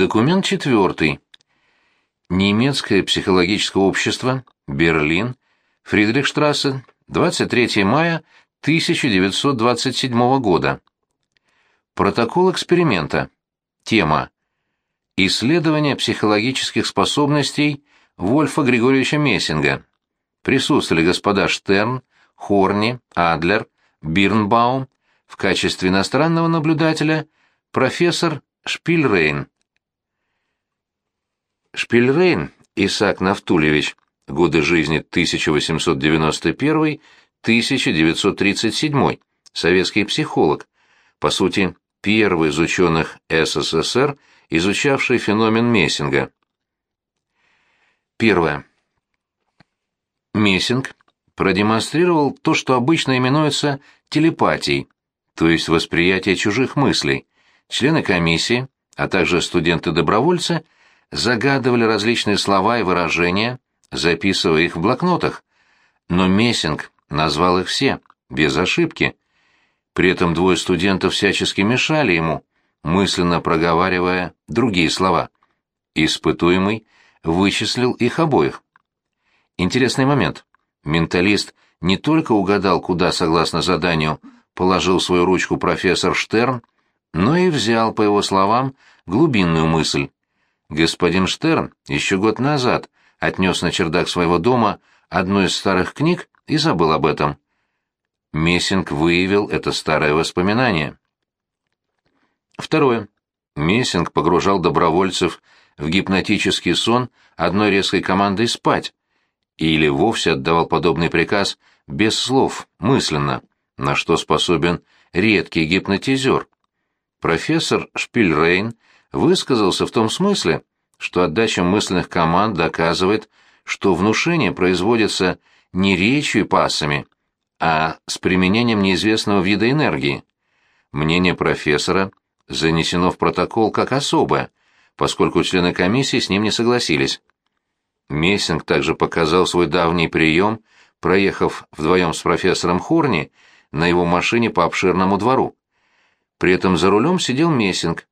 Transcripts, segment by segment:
Документ четвертый. Немецкое психологическое общество, Берлин, Фридрихштрассе, 23 мая 1927 года. Протокол эксперимента. Тема. Исследование психологических способностей Вольфа Григорьевича Мессинга. Присутствовали господа Штерн, Хорни, Адлер, Бирнбаум, в качестве иностранного наблюдателя профессор Шпильрейн. Шпильрейн Исаак Нафтулевич, годы жизни 1891-1937, советский психолог, по сути, первый из ученых СССР, изучавший феномен Мессинга. Первое. Мессинг продемонстрировал то, что обычно именуется телепатией, то есть восприятие чужих мыслей. Члены комиссии, а также студенты-добровольцы – загадывали различные слова и выражения, записывая их в блокнотах. Но Мессинг назвал их все, без ошибки. При этом двое студентов всячески мешали ему, мысленно проговаривая другие слова. Испытуемый вычислил их обоих. Интересный момент. Менталист не только угадал, куда, согласно заданию, положил свою ручку профессор Штерн, но и взял, по его словам, глубинную мысль. Господин Штерн еще год назад отнес на чердак своего дома одну из старых книг и забыл об этом. Мессинг выявил это старое воспоминание. Второе. Мессинг погружал добровольцев в гипнотический сон одной резкой командой спать, или вовсе отдавал подобный приказ без слов, мысленно, на что способен редкий гипнотизер. Профессор Шпильрейн высказался в том смысле, что отдача мысленных команд доказывает, что внушение производится не речью и пассами, а с применением неизвестного вида энергии. Мнение профессора занесено в протокол как особое, поскольку члены комиссии с ним не согласились. Мессинг также показал свой давний прием, проехав вдвоем с профессором Хорни на его машине по обширному двору. При этом за рулем сидел Мессинг,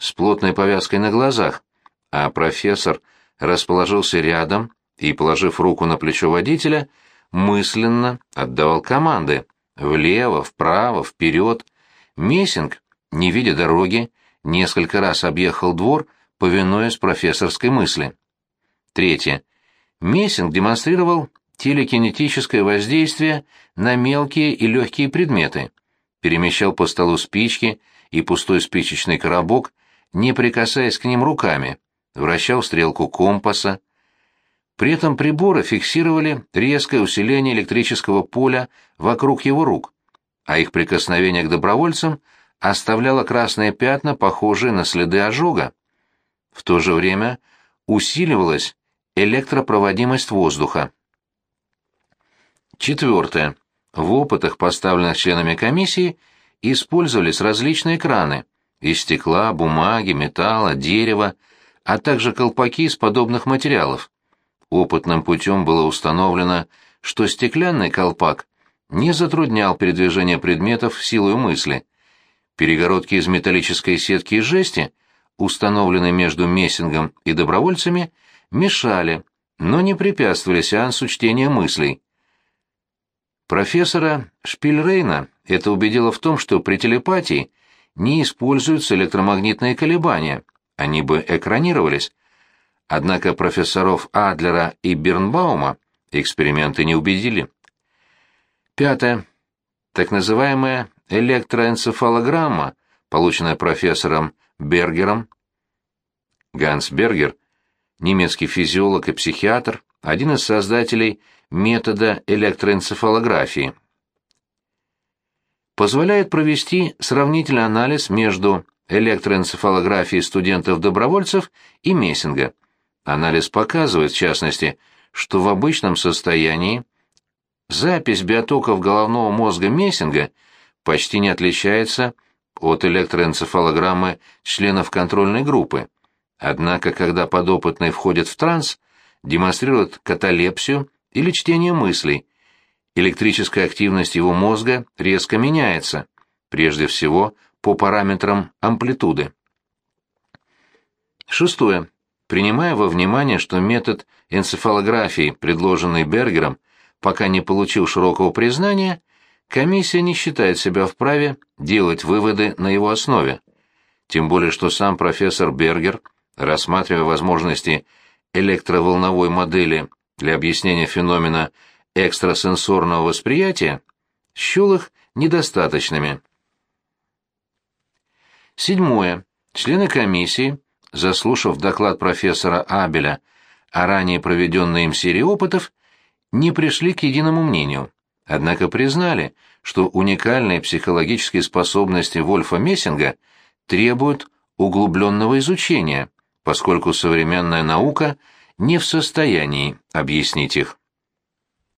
с плотной повязкой на глазах, а профессор расположился рядом и, положив руку на плечо водителя, мысленно отдавал команды влево, вправо, вперед. Мессинг, не видя дороги, несколько раз объехал двор, повинуясь профессорской мысли. Третье. Мессинг демонстрировал телекинетическое воздействие на мелкие и легкие предметы, перемещал по столу спички и пустой спичечный коробок не прикасаясь к ним руками, вращал стрелку компаса. При этом приборы фиксировали резкое усиление электрического поля вокруг его рук, а их прикосновение к добровольцам оставляло красные пятна, похожие на следы ожога. В то же время усиливалась электропроводимость воздуха. Четвертое. В опытах, поставленных членами комиссии, использовались различные краны, из стекла, бумаги, металла, дерева, а также колпаки из подобных материалов. Опытным путем было установлено, что стеклянный колпак не затруднял передвижение предметов силой мысли. Перегородки из металлической сетки и жести, установленные между мессингом и добровольцами, мешали, но не препятствовали сеансу чтения мыслей. Профессора Шпильрейна это убедило в том, что при телепатии не используются электромагнитные колебания, они бы экранировались. Однако профессоров Адлера и Бирнбаума эксперименты не убедили. Пятое. Так называемая электроэнцефалограмма, полученная профессором Бергером. Ганс Бергер, немецкий физиолог и психиатр, один из создателей метода электроэнцефалографии позволяет провести сравнительный анализ между электроэнцефалографией студентов-добровольцев и Мессинга. Анализ показывает, в частности, что в обычном состоянии запись биотоков головного мозга Мессинга почти не отличается от электроэнцефалограммы членов контрольной группы. Однако, когда подопытный входит в транс, демонстрирует каталепсию или чтение мыслей, электрическая активность его мозга резко меняется, прежде всего по параметрам амплитуды. Шестое. Принимая во внимание, что метод энцефалографии, предложенный Бергером, пока не получил широкого признания, комиссия не считает себя вправе делать выводы на его основе. Тем более, что сам профессор Бергер, рассматривая возможности электроволновой модели для объяснения феномена экстрасенсорного восприятия, счел их недостаточными. Седьмое. Члены комиссии, заслушав доклад профессора Абеля о ранее проведенной им серии опытов, не пришли к единому мнению, однако признали, что уникальные психологические способности Вольфа Мессинга требуют углубленного изучения, поскольку современная наука не в состоянии объяснить их.